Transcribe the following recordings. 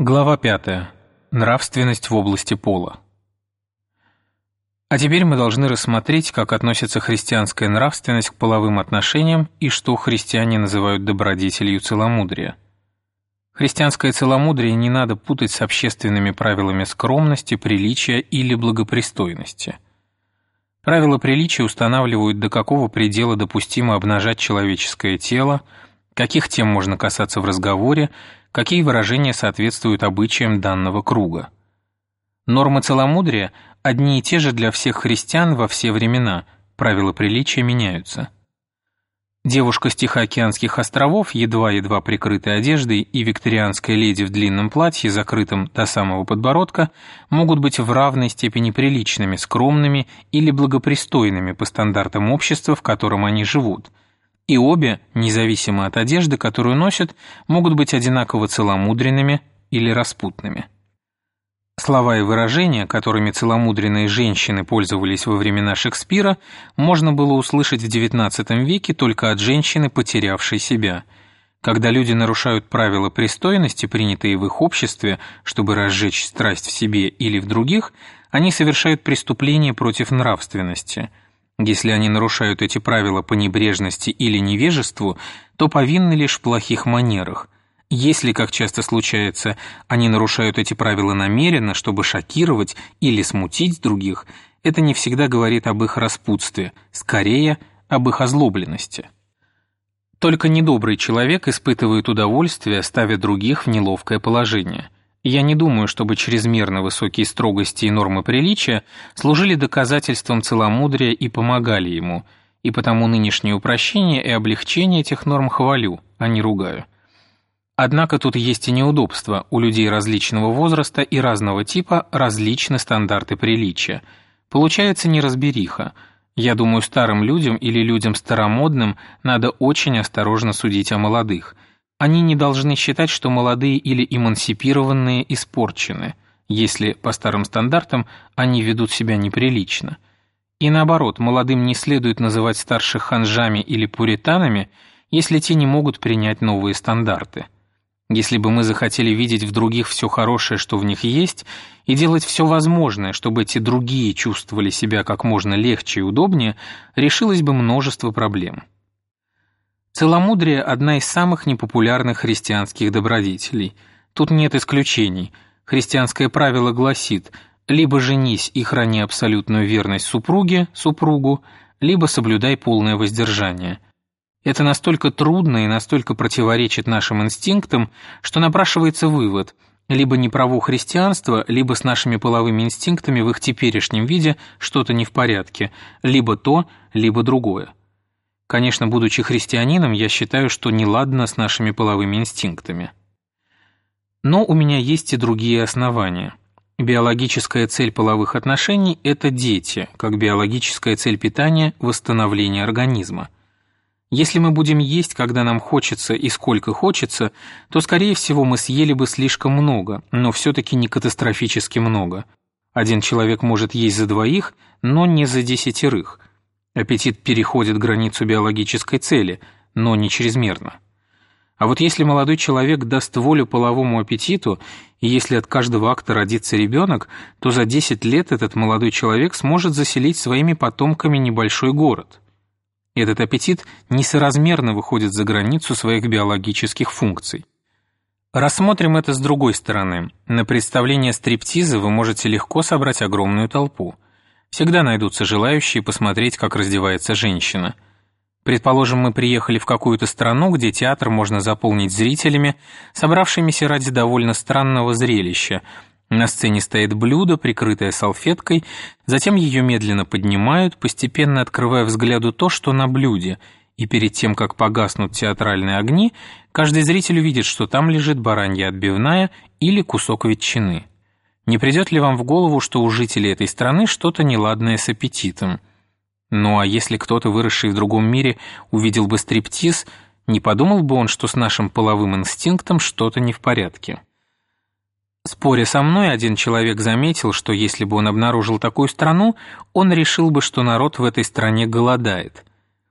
Глава 5. Нравственность в области пола. А теперь мы должны рассмотреть, как относится христианская нравственность к половым отношениям и что христиане называют добродетелью целомудрия. Христианское целомудрие не надо путать с общественными правилами скромности, приличия или благопристойности. Правила приличия устанавливают, до какого предела допустимо обнажать человеческое тело, каких тем можно касаться в разговоре, какие выражения соответствуют обычаям данного круга. Нормы целомудрия одни и те же для всех христиан во все времена, правила приличия меняются. Девушка с Тихоокеанских островов, едва-едва прикрытой одеждой, и викторианская леди в длинном платье, закрытом до самого подбородка, могут быть в равной степени приличными, скромными или благопристойными по стандартам общества, в котором они живут – и обе, независимо от одежды, которую носят, могут быть одинаково целомудренными или распутными. Слова и выражения, которыми целомудренные женщины пользовались во времена Шекспира, можно было услышать в XIX веке только от женщины, потерявшей себя. Когда люди нарушают правила пристойности, принятые в их обществе, чтобы разжечь страсть в себе или в других, они совершают преступление против нравственности – если они нарушают эти правила по небрежности или невежеству, то повинны лишь в плохих манерах. Если, как часто случается, они нарушают эти правила намеренно, чтобы шокировать или смутить других, это не всегда говорит об их распутстве, скорее об их озлобленности. Только недобрый человек испытывает удовольствие, ставя других в неловкое положение – я не думаю, чтобы чрезмерно высокие строгости и нормы приличия служили доказательством целомудрия и помогали ему, и потому нынешнее упрощение и облегчение этих норм хвалю, а не ругаю. Однако тут есть и неудобства, у людей различного возраста и разного типа различны стандарты приличия. Получается неразбериха. Я думаю, старым людям или людям старомодным надо очень осторожно судить о молодых – они не должны считать, что молодые или эмансипированные испорчены, если, по старым стандартам, они ведут себя неприлично. И наоборот, молодым не следует называть старших ханжами или пуританами, если те не могут принять новые стандарты. Если бы мы захотели видеть в других все хорошее, что в них есть, и делать все возможное, чтобы эти другие чувствовали себя как можно легче и удобнее, решилось бы множество проблем. Целомудрие – одна из самых непопулярных христианских добродетелей. Тут нет исключений. Христианское правило гласит «либо женись и храни абсолютную верность супруге, супругу, либо соблюдай полное воздержание». Это настолько трудно и настолько противоречит нашим инстинктам, что напрашивается вывод – либо не право христианства, либо с нашими половыми инстинктами в их теперешнем виде что-то не в порядке, либо то, либо другое. Конечно, будучи христианином, я считаю, что неладно с нашими половыми инстинктами. Но у меня есть и другие основания. Биологическая цель половых отношений – это дети, как биологическая цель питания – восстановление организма. Если мы будем есть, когда нам хочется и сколько хочется, то, скорее всего, мы съели бы слишком много, но все-таки не катастрофически много. Один человек может есть за двоих, но не за десятерых – Аппетит переходит границу биологической цели, но не чрезмерно. А вот если молодой человек даст волю половому аппетиту, и если от каждого акта родится ребенок, то за 10 лет этот молодой человек сможет заселить своими потомками небольшой город. Этот аппетит несоразмерно выходит за границу своих биологических функций. Рассмотрим это с другой стороны. На представление стриптиза вы можете легко собрать огромную толпу – Всегда найдутся желающие посмотреть, как раздевается женщина. Предположим, мы приехали в какую-то страну, где театр можно заполнить зрителями, собравшимися ради довольно странного зрелища. На сцене стоит блюдо, прикрытое салфеткой, затем ее медленно поднимают, постепенно открывая взгляду то, что на блюде, и перед тем, как погаснут театральные огни, каждый зритель увидит, что там лежит баранья отбивная или кусок ветчины. Не придет ли вам в голову, что у жителей этой страны что-то неладное с аппетитом? Ну а если кто-то, выросший в другом мире, увидел бы стриптиз, не подумал бы он, что с нашим половым инстинктом что-то не в порядке? Споря со мной, один человек заметил, что если бы он обнаружил такую страну, он решил бы, что народ в этой стране голодает.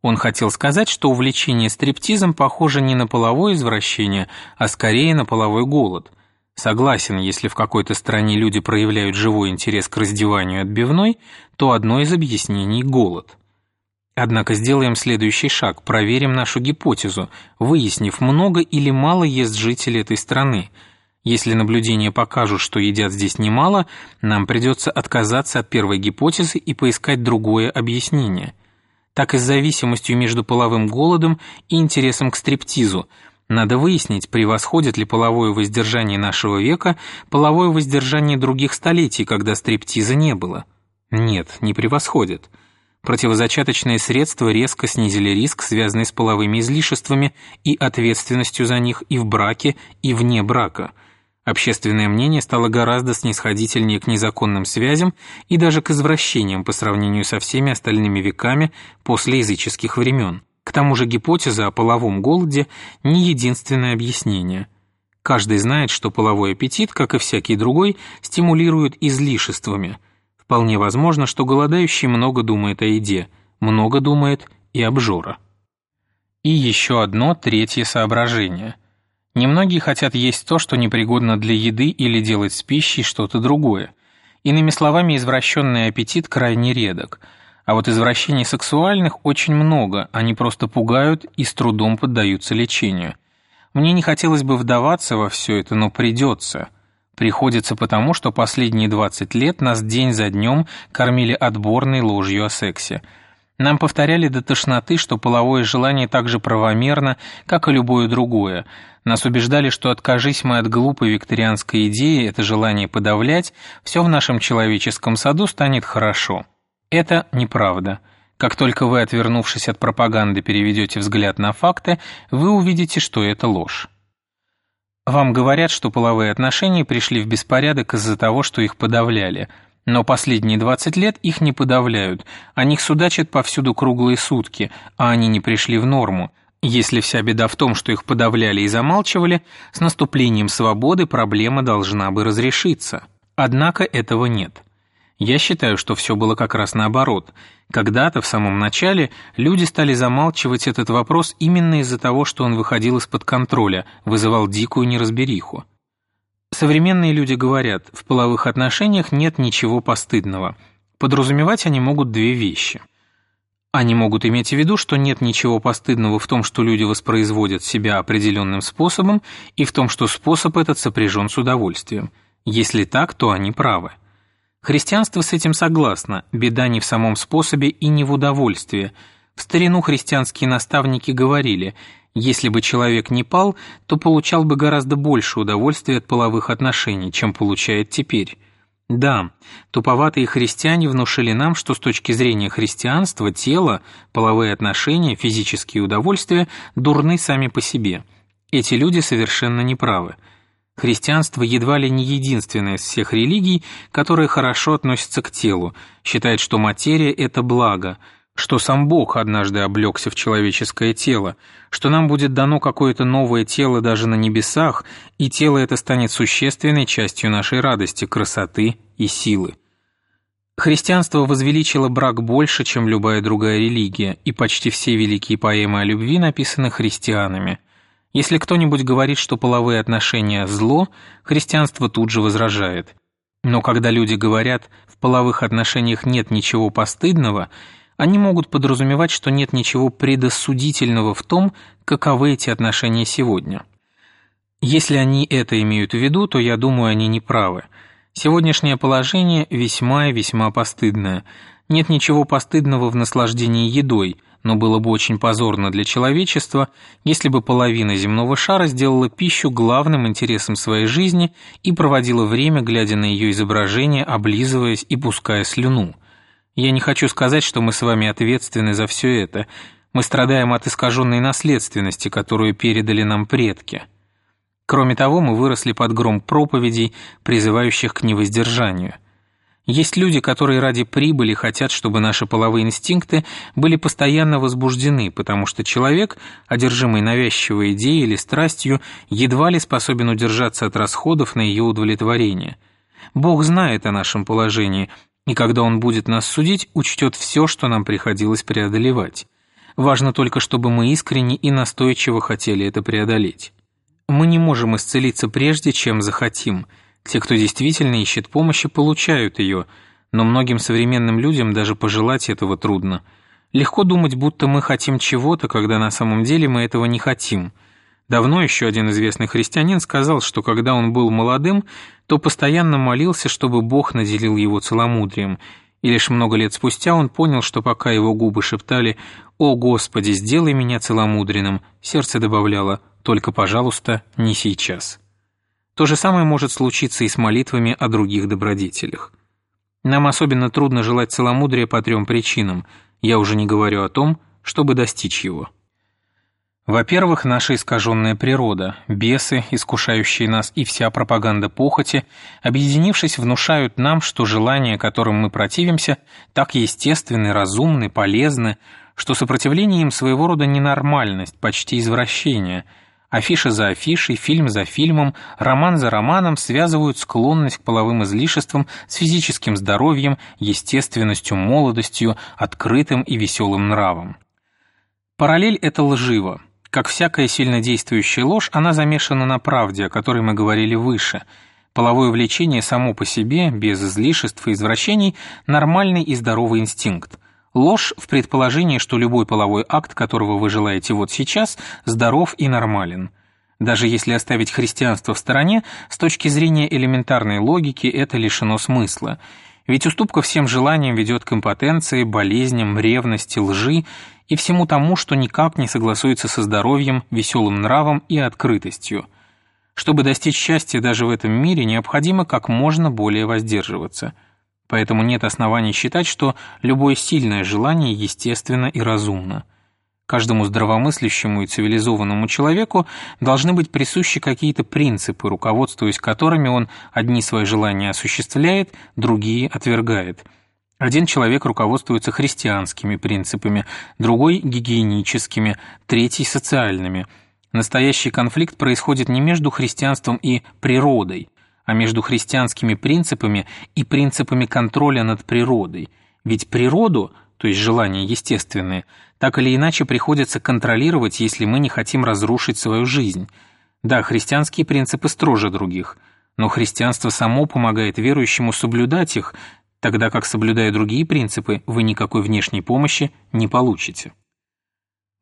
Он хотел сказать, что увлечение стриптизом похоже не на половое извращение, а скорее на половой голод – Согласен, если в какой-то стране люди проявляют живой интерес к раздеванию отбивной, то одно из объяснений – голод. Однако сделаем следующий шаг, проверим нашу гипотезу, выяснив, много или мало ест жители этой страны. Если наблюдения покажут, что едят здесь немало, нам придется отказаться от первой гипотезы и поискать другое объяснение. Так и с зависимостью между половым голодом и интересом к стриптизу – надо выяснить, превосходит ли половое воздержание нашего века половое воздержание других столетий, когда стриптиза не было. Нет, не превосходит. Противозачаточные средства резко снизили риск, связанный с половыми излишествами и ответственностью за них и в браке, и вне брака. Общественное мнение стало гораздо снисходительнее к незаконным связям и даже к извращениям по сравнению со всеми остальными веками после языческих времен. К тому же гипотеза о половом голоде не единственное объяснение. Каждый знает, что половой аппетит, как и всякий другой, стимулирует излишествами. Вполне возможно, что голодающий много думает о еде, много думает и обжора. И еще одно третье соображение. Немногие хотят есть то, что непригодно для еды или делать с пищей что-то другое. Иными словами, извращенный аппетит крайне редок – а вот извращений сексуальных очень много, они просто пугают и с трудом поддаются лечению. Мне не хотелось бы вдаваться во все это, но придется. Приходится потому, что последние 20 лет нас день за днем кормили отборной ложью о сексе. Нам повторяли до тошноты, что половое желание так же правомерно, как и любое другое. Нас убеждали, что откажись мы от глупой викторианской идеи это желание подавлять, все в нашем человеческом саду станет хорошо. Это неправда. Как только вы, отвернувшись от пропаганды, переведете взгляд на факты, вы увидите, что это ложь. Вам говорят, что половые отношения пришли в беспорядок из-за того, что их подавляли. Но последние 20 лет их не подавляют, о них судачат повсюду круглые сутки, а они не пришли в норму. Если вся беда в том, что их подавляли и замалчивали, с наступлением свободы проблема должна бы разрешиться. Однако этого нет. Я считаю, что все было как раз наоборот. Когда-то, в самом начале, люди стали замалчивать этот вопрос именно из-за того, что он выходил из-под контроля, вызывал дикую неразбериху. Современные люди говорят, в половых отношениях нет ничего постыдного. Подразумевать они могут две вещи. Они могут иметь в виду, что нет ничего постыдного в том, что люди воспроизводят себя определенным способом, и в том, что способ этот сопряжен с удовольствием. Если так, то они правы. Христианство с этим согласно, беда не в самом способе и не в удовольствии. В старину христианские наставники говорили, если бы человек не пал, то получал бы гораздо больше удовольствия от половых отношений, чем получает теперь. Да, туповатые христиане внушили нам, что с точки зрения христианства тело, половые отношения, физические удовольствия дурны сами по себе. Эти люди совершенно неправы. Христианство едва ли не единственное из всех религий, которое хорошо относится к телу, считает, что материя – это благо, что сам Бог однажды облегся в человеческое тело, что нам будет дано какое-то новое тело даже на небесах, и тело это станет существенной частью нашей радости, красоты и силы. Христианство возвеличило брак больше, чем любая другая религия, и почти все великие поэмы о любви написаны христианами – если кто-нибудь говорит, что половые отношения – зло, христианство тут же возражает. Но когда люди говорят «в половых отношениях нет ничего постыдного», они могут подразумевать, что нет ничего предосудительного в том, каковы эти отношения сегодня. Если они это имеют в виду, то я думаю, они не правы. Сегодняшнее положение весьма и весьма постыдное. Нет ничего постыдного в наслаждении едой – но было бы очень позорно для человечества, если бы половина земного шара сделала пищу главным интересом своей жизни и проводила время, глядя на ее изображение, облизываясь и пуская слюну. Я не хочу сказать, что мы с вами ответственны за все это. Мы страдаем от искаженной наследственности, которую передали нам предки. Кроме того, мы выросли под гром проповедей, призывающих к невоздержанию – есть люди, которые ради прибыли хотят, чтобы наши половые инстинкты были постоянно возбуждены, потому что человек, одержимый навязчивой идеей или страстью, едва ли способен удержаться от расходов на ее удовлетворение. Бог знает о нашем положении, и когда Он будет нас судить, учтет все, что нам приходилось преодолевать. Важно только, чтобы мы искренне и настойчиво хотели это преодолеть. Мы не можем исцелиться прежде, чем захотим. Те, кто действительно ищет помощи, получают ее, но многим современным людям даже пожелать этого трудно. Легко думать, будто мы хотим чего-то, когда на самом деле мы этого не хотим. Давно еще один известный христианин сказал, что когда он был молодым, то постоянно молился, чтобы Бог наделил его целомудрием, и лишь много лет спустя он понял, что пока его губы шептали «О Господи, сделай меня целомудренным», сердце добавляло «Только, пожалуйста, не сейчас». То же самое может случиться и с молитвами о других добродетелях. Нам особенно трудно желать целомудрия по трем причинам, я уже не говорю о том, чтобы достичь его. Во-первых, наша искаженная природа, бесы, искушающие нас, и вся пропаганда похоти, объединившись, внушают нам, что желания, которым мы противимся, так естественны, разумны, полезны, что сопротивление им своего рода ненормальность, почти извращение. Афиша за афишей, фильм за фильмом, роман за романом связывают склонность к половым излишествам с физическим здоровьем, естественностью, молодостью, открытым и веселым нравом. Параллель это лживо. Как всякая сильнодействующая ложь, она замешана на правде, о которой мы говорили выше. Половое влечение само по себе, без излишеств и извращений, нормальный и здоровый инстинкт. Ложь в предположении, что любой половой акт, которого вы желаете вот сейчас, здоров и нормален. Даже если оставить христианство в стороне, с точки зрения элементарной логики это лишено смысла. Ведь уступка всем желаниям ведет к импотенции, болезням, ревности, лжи и всему тому, что никак не согласуется со здоровьем, веселым нравом и открытостью. Чтобы достичь счастья даже в этом мире, необходимо как можно более воздерживаться. Поэтому нет оснований считать, что любое сильное желание естественно и разумно. Каждому здравомыслящему и цивилизованному человеку должны быть присущи какие-то принципы, руководствуясь которыми он одни свои желания осуществляет, другие отвергает – один человек руководствуется христианскими принципами, другой – гигиеническими, третий – социальными. Настоящий конфликт происходит не между христианством и природой, а между христианскими принципами и принципами контроля над природой. Ведь природу, то есть желания естественные, так или иначе приходится контролировать, если мы не хотим разрушить свою жизнь. Да, христианские принципы строже других – но христианство само помогает верующему соблюдать их, тогда как, соблюдая другие принципы, вы никакой внешней помощи не получите.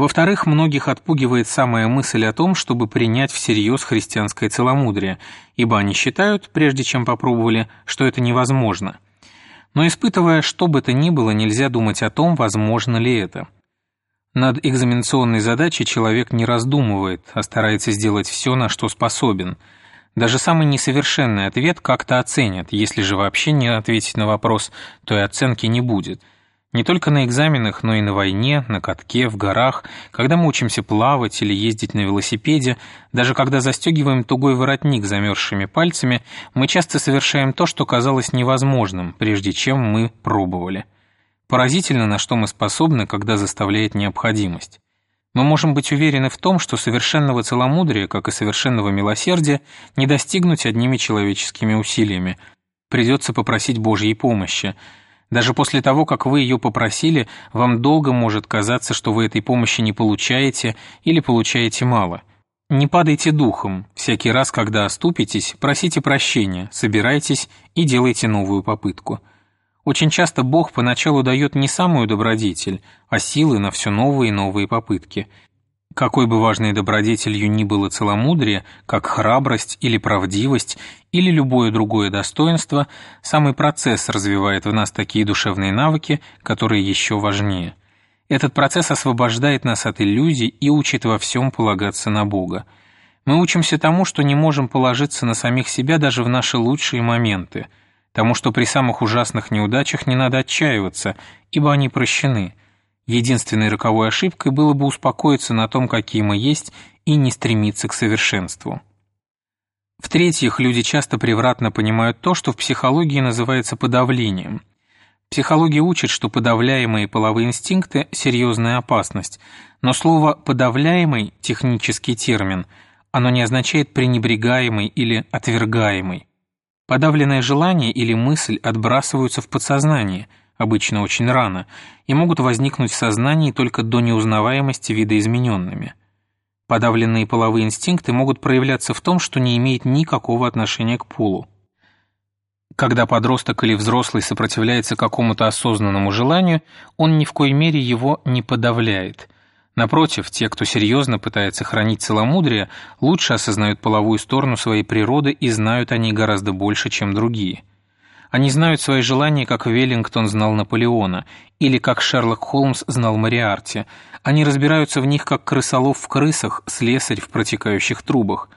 Во-вторых, многих отпугивает самая мысль о том, чтобы принять всерьез христианское целомудрие, ибо они считают, прежде чем попробовали, что это невозможно. Но испытывая что бы то ни было, нельзя думать о том, возможно ли это. Над экзаменационной задачей человек не раздумывает, а старается сделать все, на что способен – даже самый несовершенный ответ как-то оценят, если же вообще не ответить на вопрос, то и оценки не будет. Не только на экзаменах, но и на войне, на катке, в горах, когда мы учимся плавать или ездить на велосипеде, даже когда застегиваем тугой воротник замерзшими пальцами, мы часто совершаем то, что казалось невозможным, прежде чем мы пробовали. Поразительно, на что мы способны, когда заставляет необходимость. Мы можем быть уверены в том, что совершенного целомудрия, как и совершенного милосердия, не достигнуть одними человеческими усилиями. Придется попросить Божьей помощи. Даже после того, как вы ее попросили, вам долго может казаться, что вы этой помощи не получаете или получаете мало. Не падайте духом. Всякий раз, когда оступитесь, просите прощения, собирайтесь и делайте новую попытку. Очень часто Бог поначалу дает не самую добродетель, а силы на все новые и новые попытки. Какой бы важной добродетелью ни было целомудрие, как храбрость или правдивость, или любое другое достоинство, самый процесс развивает в нас такие душевные навыки, которые еще важнее. Этот процесс освобождает нас от иллюзий и учит во всем полагаться на Бога. Мы учимся тому, что не можем положиться на самих себя даже в наши лучшие моменты – тому, что при самых ужасных неудачах не надо отчаиваться, ибо они прощены. Единственной роковой ошибкой было бы успокоиться на том, какие мы есть, и не стремиться к совершенству. В-третьих, люди часто превратно понимают то, что в психологии называется подавлением. Психология учит, что подавляемые половые инстинкты – серьезная опасность, но слово «подавляемый» – технический термин, оно не означает «пренебрегаемый» или «отвергаемый». Подавленное желание или мысль отбрасываются в подсознание, обычно очень рано, и могут возникнуть в сознании только до неузнаваемости видоизмененными. Подавленные половые инстинкты могут проявляться в том, что не имеет никакого отношения к полу. Когда подросток или взрослый сопротивляется какому-то осознанному желанию, он ни в коей мере его не подавляет. Напротив, те, кто серьезно пытается хранить целомудрие, лучше осознают половую сторону своей природы и знают о ней гораздо больше, чем другие. Они знают свои желания, как Веллингтон знал Наполеона, или как Шерлок Холмс знал Мариарти. Они разбираются в них, как крысолов в крысах, слесарь в протекающих трубах.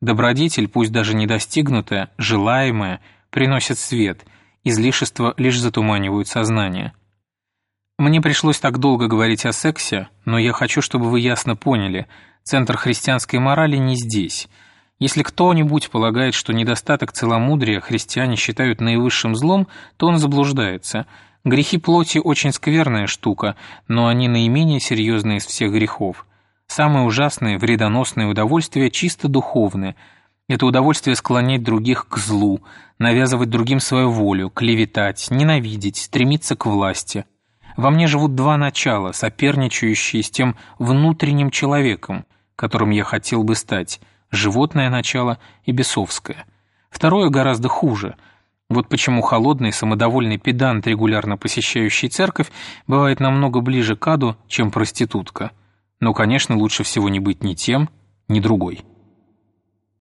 Добродетель, пусть даже недостигнутая, желаемая – приносят свет, излишества лишь затуманивают сознание. Мне пришлось так долго говорить о сексе, но я хочу, чтобы вы ясно поняли, центр христианской морали не здесь. Если кто-нибудь полагает, что недостаток целомудрия христиане считают наивысшим злом, то он заблуждается. Грехи плоти очень скверная штука, но они наименее серьезные из всех грехов. Самые ужасные, вредоносные удовольствия чисто духовные – это удовольствие склонять других к злу, навязывать другим свою волю, клеветать, ненавидеть, стремиться к власти. Во мне живут два начала, соперничающие с тем внутренним человеком, которым я хотел бы стать, животное начало и бесовское. Второе гораздо хуже. Вот почему холодный, самодовольный педант, регулярно посещающий церковь, бывает намного ближе к аду, чем проститутка. Но, конечно, лучше всего не быть ни тем, ни другой.